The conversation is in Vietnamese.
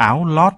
áo lót.